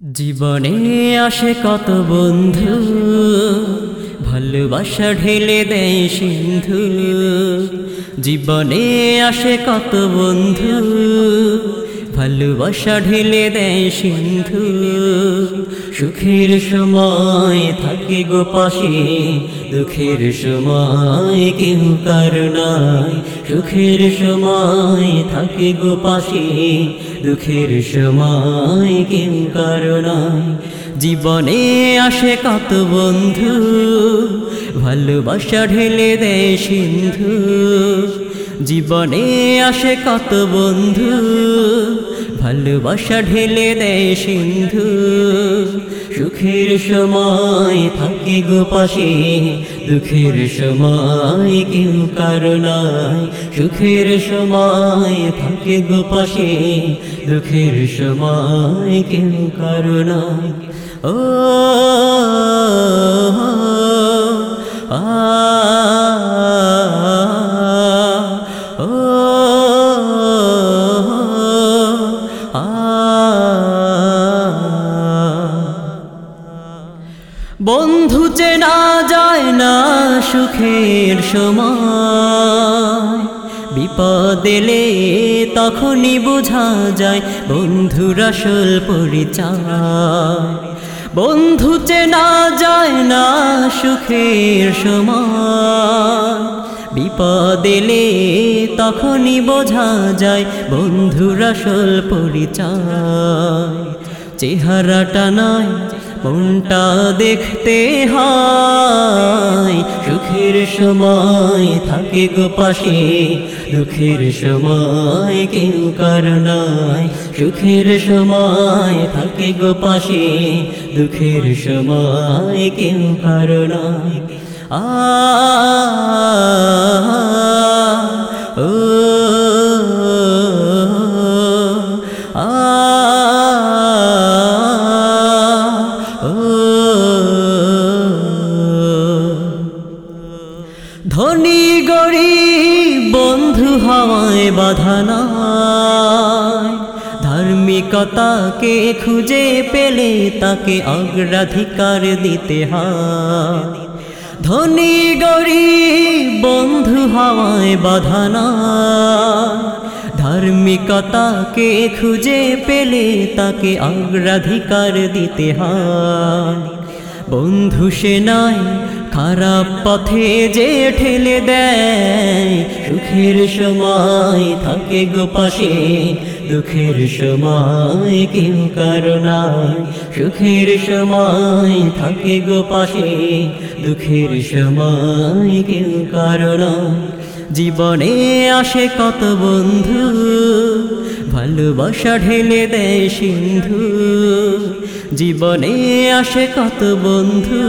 জীবনে আসে কত বন্ধু, ভালোবাসা ঢেলে দেয় সিন্ধু। জীবনে আসে কত বন্ধু, ভালোবাসা ঢেলে দেয় সিন্ধু। সুখের সময় থাকে গো পাশে, দুঃখের সময় কেউ কারণায় সুখের সময় থাকে গো পাশে দুঃখের সময় কেউ কারণায়। জীবনে আসে কত বন্ধু। ভালোবাসা ঢেলে দেয় সিন্ধু। জীবনে আসে কত বন্ধু। ভালোবাসা ঢেলে দেয় সিন্ধু। সুখের সময় থাকে গো পাশে, দুঃখের সময় কেউ কারণায় সুখের সময় থাকে গো পাশে, দুঃখের সময় কেউ কারণায় ও ও বন্ধু চেনা যায় না সুখের সময়। বিপদ এলে তখনই বোঝা যায় বন্ধুর আসল পরিচয়। বন্ধু চেনা যায় না সুখের সময়। বিপদ এলে তখনই বোঝা যায় বন্ধুর আসল পরিচয়। চেহারাটা নয় মনটা দেখতে হয়। সুখের সময় থাকে গো পাশে, দুঃখের সময় কেউ কারণায় সুখের সময় থাকে গো পাশে, দুঃখের সময় কেউ কারণায় আ, ও হওয়ায় বাধা নাই। ধার্মিকতাকে খুঁজে পেলে তাকে অগ্রাধিকার দিতে হয়। ধনী, গরিব, বন্ধু হওয়ায় বাধা নাই। ধার্মিকতাকে খুঁজে পেলে তাকে অগ্রাধিকার দিতে হয়। বন্ধু সে নয় খারাপ পথে যে ঠেলে দেয়। সুখের সময় থাকে গো পাশে, দুঃখের সময় কেউ কারণায় সুখের সময় থাকে গো পাশে, দুঃখের সময় কেউ কারণায় জীবনে আসে কত বন্ধু, ভালোবাসা ঢেলে দেয় সিন্ধু। জীবনে আসে কত বন্ধু,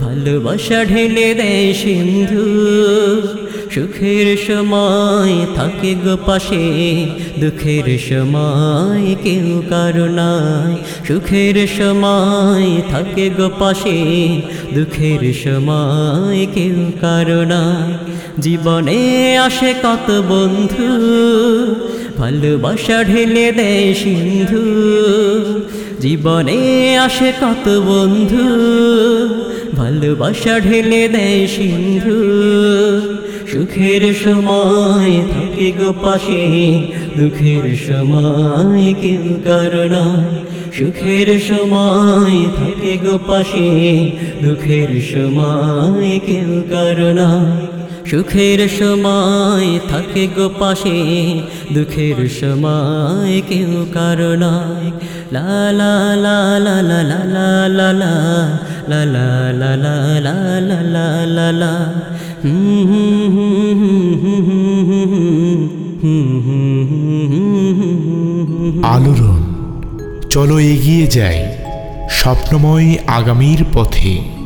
ভালোবাসা ঢেলে দেয় সিন্ধু। সুখের সময় থাকে গো পাশে, দুঃখের সময় কেউ কারণায় সুখের সময় থাকে গো পাশে, দুঃখের সময় কেউ কারণায় জীবনে আসে কত বন্ধু, ভালোবাসা ঢেলে দেয় সিন্ধু। জীবনে আসে কত বন্ধু, ভালোবাসা ঢেলে দেয় সিন্ধু। সুখের সময় থাকে গো পাশে, দুঃখের সময় কেউ কারণায় সুখের সময় থাকে গো পাশে, দুঃখের সময় কেউ কারণায় সুখের সময় থাকে গো পাশে, দুঃখের সময় কেউ কারণায় লা লা লা লা লা লা লা লা লা লা লা লা লা লা লা লা লা আলোড়ন চলো এগিয়ে যাই স্বপ্নময় আগামীর পথে